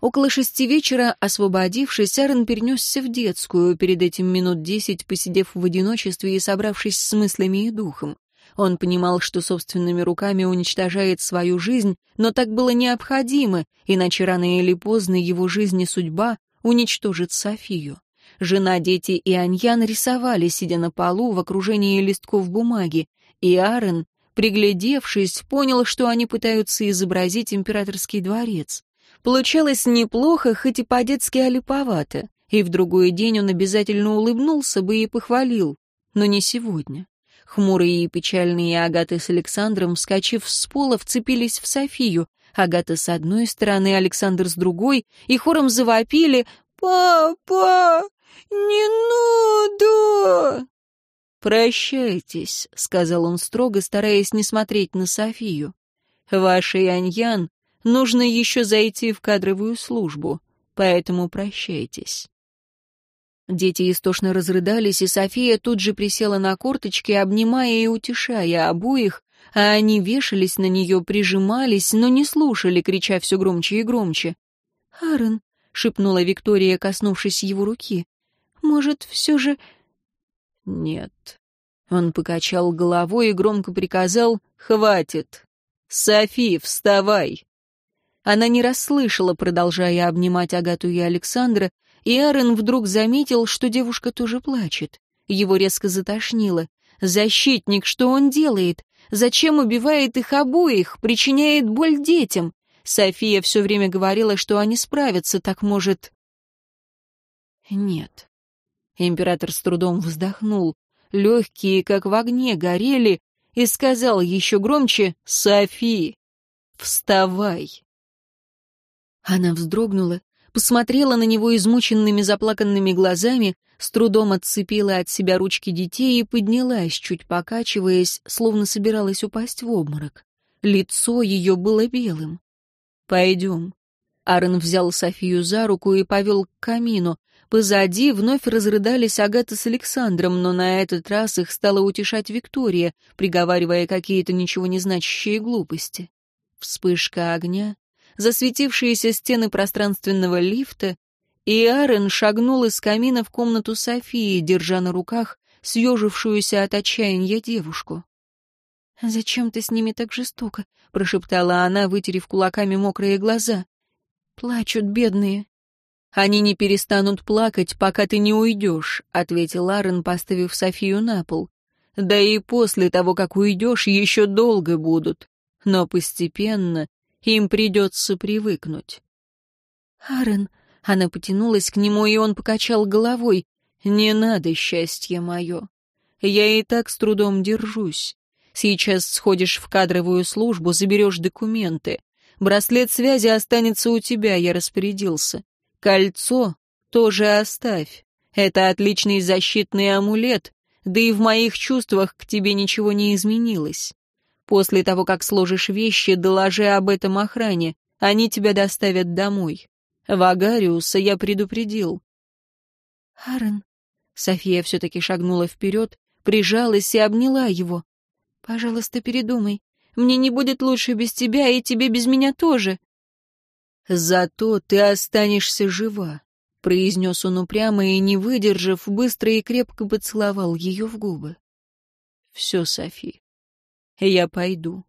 Около шести вечера, освободившись, Арен перенесся в детскую, перед этим минут десять посидев в одиночестве и собравшись с мыслями и духом. Он понимал, что собственными руками уничтожает свою жизнь, но так было необходимо, иначе рано или поздно его жизнь и судьба уничтожит Софию. Жена, дети и Аньян рисовали, сидя на полу в окружении листков бумаги, и Арен, приглядевшись, понял, что они пытаются изобразить императорский дворец. Получалось неплохо, хоть и по-детски олиповато, и в другой день он обязательно улыбнулся бы и похвалил, но не сегодня. Хмурые и печальные Агаты с Александром, вскочив с пола, вцепились в Софию. Агата с одной стороны, Александр с другой, и хором завопили «Папа, не надо!» «Прощайтесь», — сказал он строго, стараясь не смотреть на Софию. «Ваша Яньян Нужно еще зайти в кадровую службу, поэтому прощайтесь». Дети истошно разрыдались, и София тут же присела на корточки, обнимая и утешая обоих, а они вешались на нее, прижимались, но не слушали, крича все громче и громче. «Аарон», — шепнула Виктория, коснувшись его руки, — «может, все же...» «Нет». Он покачал головой и громко приказал «Хватит! Софи, вставай!» Она не расслышала, продолжая обнимать Агату и Александра, и Аарон вдруг заметил, что девушка тоже плачет. Его резко затошнило. «Защитник, что он делает? Зачем убивает их обоих, причиняет боль детям? София все время говорила, что они справятся, так может... Нет. Император с трудом вздохнул. Легкие, как в огне, горели, и сказал еще громче «Софи, вставай!» Она вздрогнула, посмотрела на него измученными заплаканными глазами, с трудом отцепила от себя ручки детей и поднялась, чуть покачиваясь, словно собиралась упасть в обморок. Лицо ее было белым. «Пойдем». Аарон взял Софию за руку и повел к камину. Позади вновь разрыдались Агата с Александром, но на этот раз их стала утешать Виктория, приговаривая какие-то ничего не значащие глупости. Вспышка огня, засветившиеся стены пространственного лифта, и Аарон шагнул из камина в комнату Софии, держа на руках съежившуюся от отчаяния девушку. «Зачем ты с ними так жестоко?» — прошептала она, вытерев кулаками мокрые глаза. «Плачут бедные». «Они не перестанут плакать, пока ты не уйдешь», — ответил Аарон, поставив Софию на пол. «Да и после того, как уйдешь, еще долго будут. Но постепенно им придется привыкнуть». «Аарон», — она потянулась к нему, и он покачал головой. «Не надо, счастье мое. Я и так с трудом держусь. Сейчас сходишь в кадровую службу, заберешь документы. Браслет связи останется у тебя, я распорядился. Кольцо тоже оставь. Это отличный защитный амулет, да и в моих чувствах к тебе ничего не изменилось. После того, как сложишь вещи, доложи об этом охране. Они тебя доставят домой. Вагариуса я предупредил. Аарон. София все-таки шагнула вперед, прижалась и обняла его. «Пожалуйста, передумай. Мне не будет лучше без тебя, и тебе без меня тоже». «Зато ты останешься жива», — произнес он упрямо и, не выдержав, быстро и крепко поцеловал ее в губы. «Все, Софи, я пойду».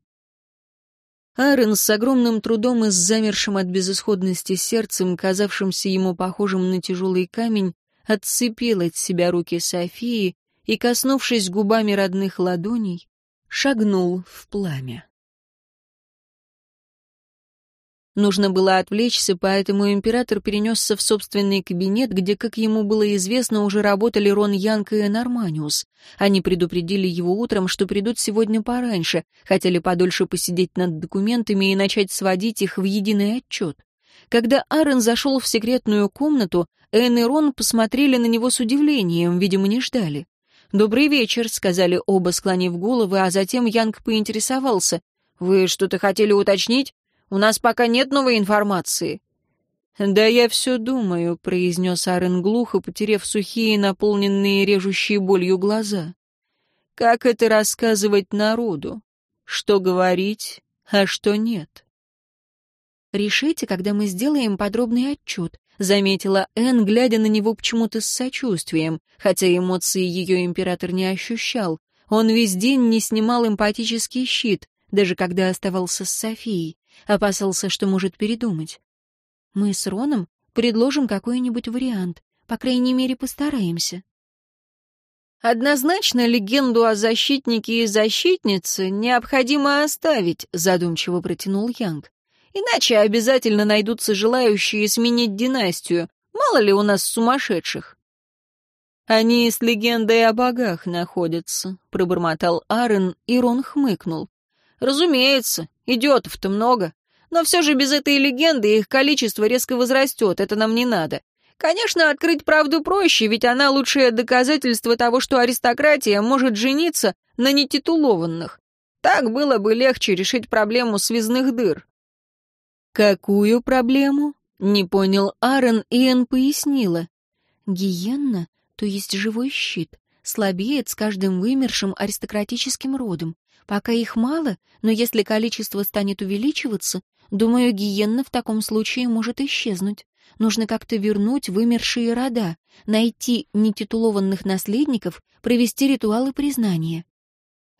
Аарон с огромным трудом и с замершим от безысходности сердцем, казавшимся ему похожим на тяжелый камень, отцепил от себя руки Софии и, коснувшись губами родных ладоней, шагнул в пламя. Нужно было отвлечься, поэтому император перенесся в собственный кабинет, где, как ему было известно, уже работали Рон Янг и Энарманиус. Они предупредили его утром, что придут сегодня пораньше, хотели подольше посидеть над документами и начать сводить их в единый отчет. Когда Аарон зашел в секретную комнату, Эн и Рон посмотрели на него с удивлением, видимо, не ждали. «Добрый вечер», — сказали оба, склонив головы, а затем Янг поинтересовался. «Вы что-то хотели уточнить? У нас пока нет новой информации». «Да я все думаю», — произнес Арен глухо, потеряв сухие, наполненные режущей болью глаза. «Как это рассказывать народу? Что говорить, а что нет?» «Решите, когда мы сделаем подробный отчет», — заметила Энн, глядя на него почему-то с сочувствием, хотя эмоции ее император не ощущал. Он весь день не снимал эмпатический щит, даже когда оставался с Софией, опасался, что может передумать. «Мы с Роном предложим какой-нибудь вариант, по крайней мере, постараемся». «Однозначно легенду о защитнике и защитнице необходимо оставить», — задумчиво протянул Янг. Иначе обязательно найдутся желающие сменить династию. Мало ли у нас сумасшедших. «Они с легендой о богах находятся», — пробормотал Аарон, и Рон хмыкнул. «Разумеется, идиотов-то много. Но все же без этой легенды их количество резко возрастет, это нам не надо. Конечно, открыть правду проще, ведь она лучшее доказательство того, что аристократия может жениться на нетитулованных. Так было бы легче решить проблему связных дыр. «Какую проблему?» — не понял Аарон, и Энн пояснила. «Гиенна, то есть живой щит, слабеет с каждым вымершим аристократическим родом. Пока их мало, но если количество станет увеличиваться, думаю, гиенна в таком случае может исчезнуть. Нужно как-то вернуть вымершие рода, найти нетитулованных наследников, провести ритуалы признания.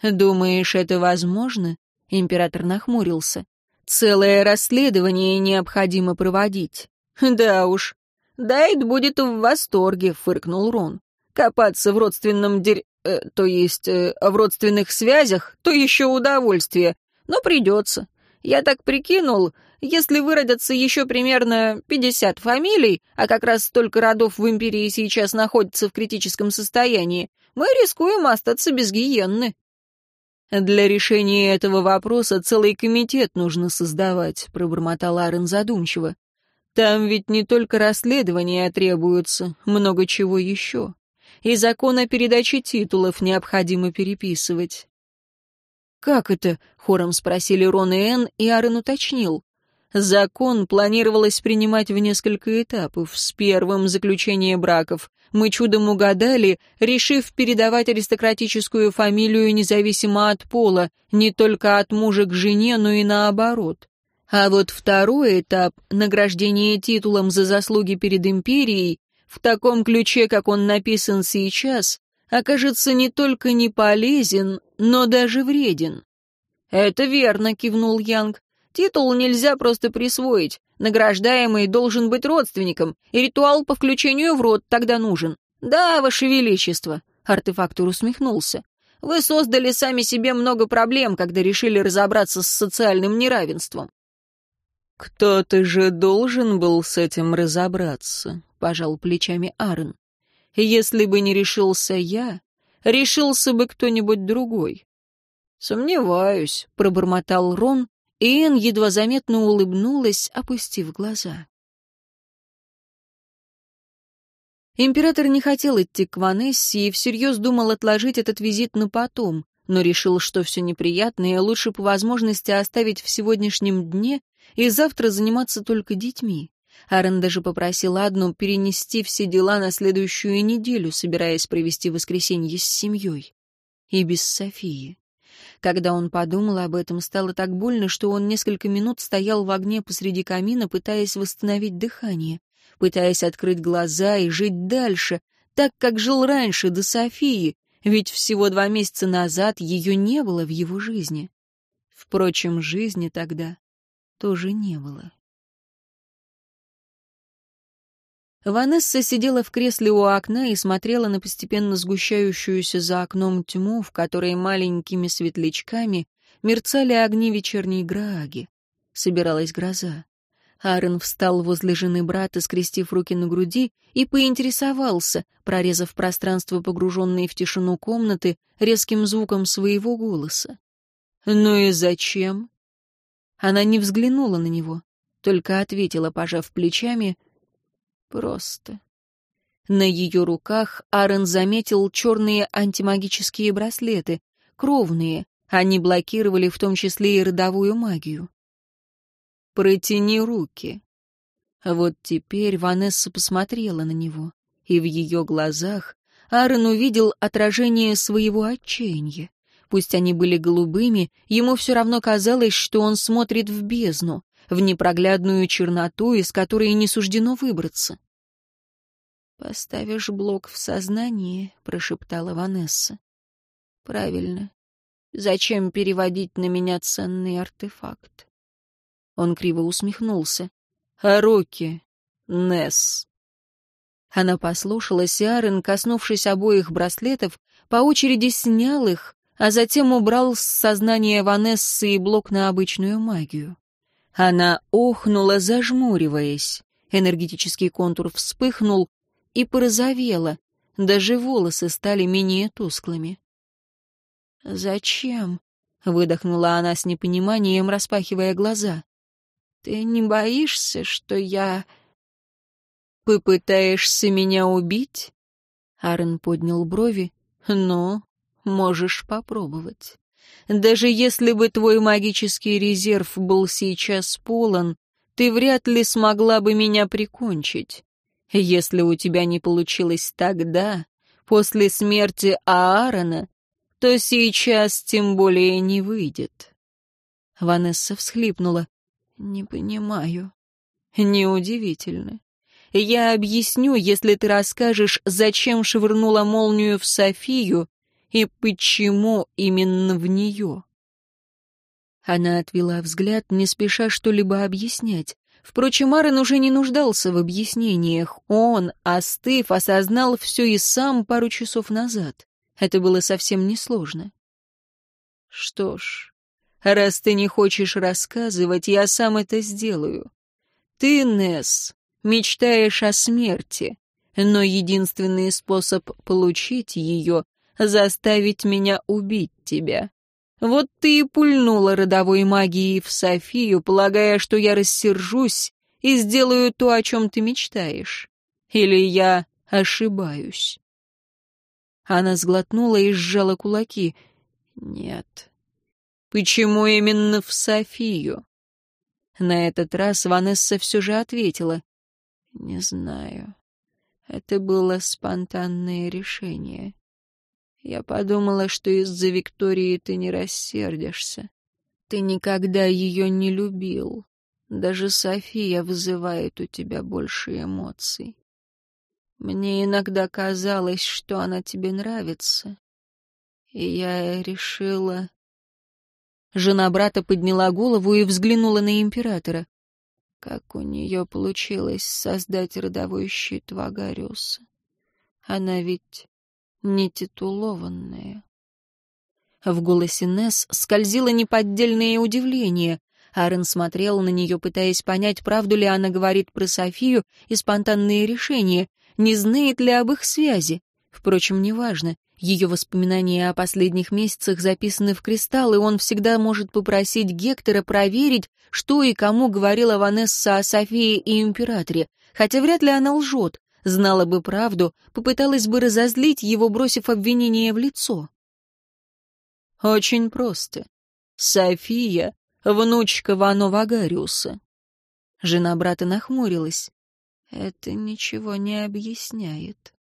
«Думаешь, это возможно?» — император нахмурился. «Целое расследование необходимо проводить». «Да уж. Дайт будет в восторге», — фыркнул Рон. «Копаться в родственном дерь... Э, то есть э, в родственных связях, то еще удовольствие. Но придется. Я так прикинул, если выродятся еще примерно 50 фамилий, а как раз столько родов в империи сейчас находится в критическом состоянии, мы рискуем остаться без гиенны. «Для решения этого вопроса целый комитет нужно создавать», — пробормотал Арен задумчиво. «Там ведь не только расследования требуются, много чего еще и закон о передаче титулов необходимо переписывать. «Как это?» — хором спросили Рон и Энн, и Аарон уточнил. Закон планировалось принимать в несколько этапов. С первым — заключение браков. Мы чудом угадали, решив передавать аристократическую фамилию независимо от пола, не только от мужа к жене, но и наоборот. А вот второй этап — награждение титулом за заслуги перед империей в таком ключе, как он написан сейчас, окажется не только не полезен, но даже вреден. «Это верно», — кивнул Янг. «Титул нельзя просто присвоить. Награждаемый должен быть родственником, и ритуал по включению в род тогда нужен. Да, Ваше Величество», — артефактор усмехнулся. «Вы создали сами себе много проблем, когда решили разобраться с социальным неравенством». «Кто-то же должен был с этим разобраться», — пожал плечами Аарон. «Если бы не решился я, решился бы кто-нибудь другой». «Сомневаюсь», — пробормотал Рон, и Энн едва заметно улыбнулась, опустив глаза. Император не хотел идти к Ванессе и всерьез думал отложить этот визит на потом, но решил, что все неприятное лучше по возможности оставить в сегодняшнем дне и завтра заниматься только детьми. Аарон даже попросил Адну перенести все дела на следующую неделю, собираясь провести воскресенье с семьей. И без Софии. Когда он подумал об этом, стало так больно, что он несколько минут стоял в огне посреди камина, пытаясь восстановить дыхание, пытаясь открыть глаза и жить дальше, так, как жил раньше, до Софии, ведь всего два месяца назад ее не было в его жизни. Впрочем, жизни тогда тоже не было. Ванесса сидела в кресле у окна и смотрела на постепенно сгущающуюся за окном тьму, в которой маленькими светлячками мерцали огни вечерней Грааги. Собиралась гроза. Аарон встал возле жены брата, скрестив руки на груди, и поинтересовался, прорезав пространство, погруженное в тишину комнаты, резким звуком своего голоса. «Ну и зачем?» Она не взглянула на него, только ответила, пожав плечами, «Просто». На ее руках Аарон заметил черные антимагические браслеты, кровные, они блокировали в том числе и родовую магию. «Протяни руки». Вот теперь Ванесса посмотрела на него, и в ее глазах Аарон увидел отражение своего отчаяния. Пусть они были голубыми, ему все равно казалось, что он смотрит в бездну, в непроглядную черноту, из которой не суждено выбраться. «Поставишь блок в сознании», — прошептала Ванесса. «Правильно. Зачем переводить на меня ценный артефакт?» Он криво усмехнулся. «А Несс?» Она послушалась, и Арен, коснувшись обоих браслетов, по очереди снял их, а затем убрал с сознания Ванессы и блок на обычную магию. Она охнула, зажмуриваясь. Энергетический контур вспыхнул и порозовела, даже волосы стали менее тусклыми. «Зачем?» — выдохнула она с непониманием, распахивая глаза. «Ты не боишься, что я...» «Попытаешься меня убить?» Аарон поднял брови. «Ну, можешь попробовать. Даже если бы твой магический резерв был сейчас полон, ты вряд ли смогла бы меня прикончить. Если у тебя не получилось тогда, после смерти Аарона, то сейчас тем более не выйдет. Ванесса всхлипнула. «Не понимаю». «Неудивительно. Я объясню, если ты расскажешь, зачем швырнула молнию в Софию и почему именно в нее». Она отвела взгляд, не спеша что-либо объяснять. Впрочем, Арен уже не нуждался в объяснениях. Он, остыв, осознал все и сам пару часов назад. Это было совсем несложно. Что ж, раз ты не хочешь рассказывать, я сам это сделаю. Ты, Несс, мечтаешь о смерти, но единственный способ получить ее — заставить меня убить тебя. Вот ты и пульнула родовой магией в Софию, полагая, что я рассержусь и сделаю то, о чем ты мечтаешь. Или я ошибаюсь?» Она сглотнула и сжала кулаки. «Нет». «Почему именно в Софию?» На этот раз Ванесса все же ответила. «Не знаю. Это было спонтанное решение. Я подумала, что из-за Виктории ты не рассердишься. Ты никогда ее не любил. Даже София вызывает у тебя больше эмоций. Мне иногда казалось, что она тебе нравится. И я решила... Жена брата подняла голову и взглянула на императора. Как у нее получилось создать родовой щит Вагариуса? Она ведь нетитулованная. В голосе Несс скользило неподдельное удивление. Аарон смотрел на нее, пытаясь понять, правду ли она говорит про Софию и спонтанные решения, не знает ли об их связи. Впрочем, неважно. Ее воспоминания о последних месяцах записаны в кристалл, и он всегда может попросить Гектора проверить, что и кому говорила Ванесса о Софии и императоре, хотя вряд ли она лжет. Знала бы правду, попыталась бы разозлить его, бросив обвинение в лицо. Очень просто. София — внучка Вано Вагариуса. Жена брата нахмурилась. Это ничего не объясняет.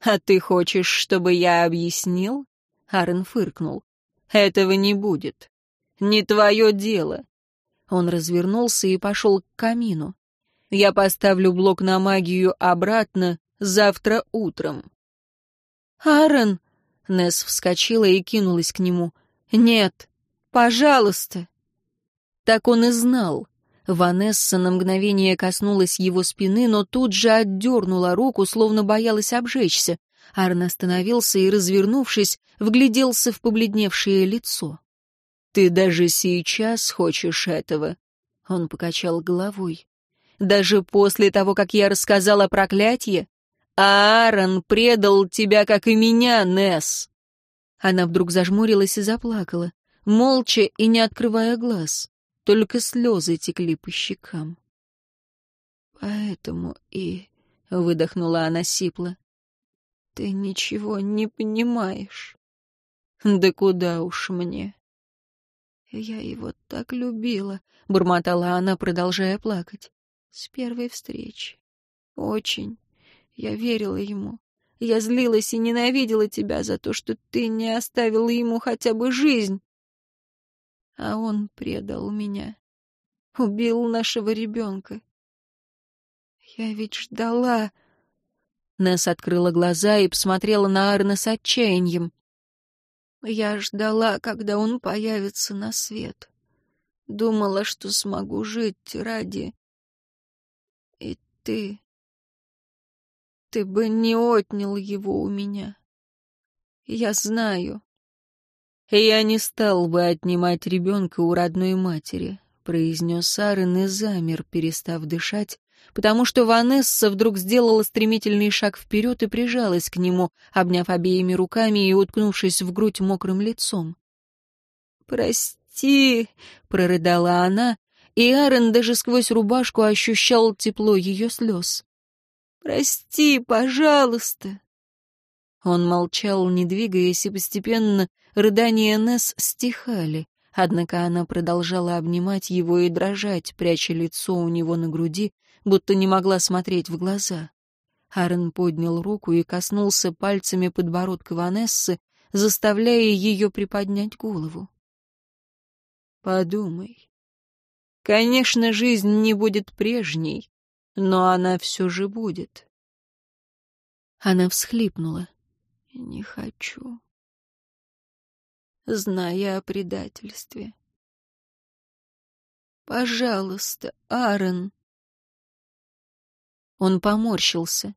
«А ты хочешь, чтобы я объяснил?» Арен фыркнул. «Этого не будет. Не твое дело». Он развернулся и пошел к камину. Я поставлю блок на магию обратно завтра утром. «Аарон!» — Несс вскочила и кинулась к нему. «Нет, пожалуйста!» Так он и знал. Ванесса на мгновение коснулась его спины, но тут же отдернула руку, словно боялась обжечься. Арн остановился и, развернувшись, вгляделся в побледневшее лицо. «Ты даже сейчас хочешь этого?» Он покачал головой. Даже после того, как я рассказала проклятие? Аарон предал тебя, как и меня, Несс. Она вдруг зажмурилась и заплакала, молча и не открывая глаз. Только слезы текли по щекам. «Поэтому и...» — выдохнула она сипло. «Ты ничего не понимаешь». «Да куда уж мне?» «Я его так любила», — бормотала она, продолжая плакать. С первой встречи. Очень. Я верила ему. Я злилась и ненавидела тебя за то, что ты не оставила ему хотя бы жизнь. А он предал меня. Убил нашего ребенка. Я ведь ждала... Несс открыла глаза и посмотрела на Арна с отчаянием. Я ждала, когда он появится на свет. Думала, что смогу жить ради ты... Ты бы не отнял его у меня. Я знаю. Я не стал бы отнимать ребенка у родной матери, произнес Арен и замер, перестав дышать, потому что Ванесса вдруг сделала стремительный шаг вперед и прижалась к нему, обняв обеими руками и уткнувшись в грудь мокрым лицом. «Прости», — прорыдала она, и Аарон даже сквозь рубашку ощущал тепло ее слез. «Прости, пожалуйста!» Он молчал, не двигаясь, и постепенно рыдания Несс стихали. Однако она продолжала обнимать его и дрожать, пряча лицо у него на груди, будто не могла смотреть в глаза. Аарон поднял руку и коснулся пальцами подбородка Ванессы, заставляя ее приподнять голову. «Подумай. Конечно, жизнь не будет прежней, но она все же будет». Она всхлипнула. «Не хочу» зная о предательстве. «Пожалуйста, Аарон!» Он поморщился.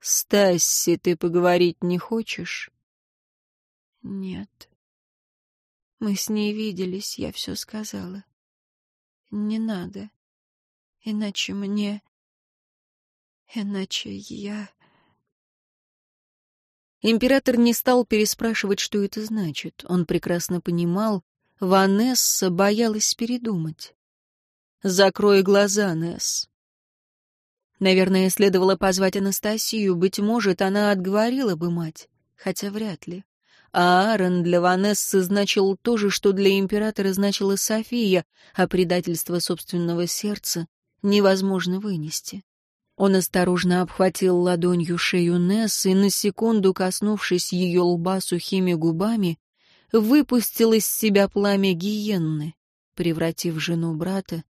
«Стасси, ты поговорить не хочешь?» «Нет. Мы с ней виделись, я все сказала. Не надо. Иначе мне... Иначе я...» Император не стал переспрашивать, что это значит. Он прекрасно понимал, Ванесса боялась передумать. «Закрой глаза, Несс». Наверное, следовало позвать Анастасию. Быть может, она отговорила бы мать, хотя вряд ли. А Аарон для Ванессы значил то же, что для императора значила София, а предательство собственного сердца невозможно вынести. Он осторожно обхватил ладонью шею Несс и, на секунду коснувшись ее лба сухими губами, выпустил из себя пламя гиенны, превратив жену брата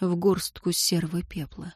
в горстку серого пепла.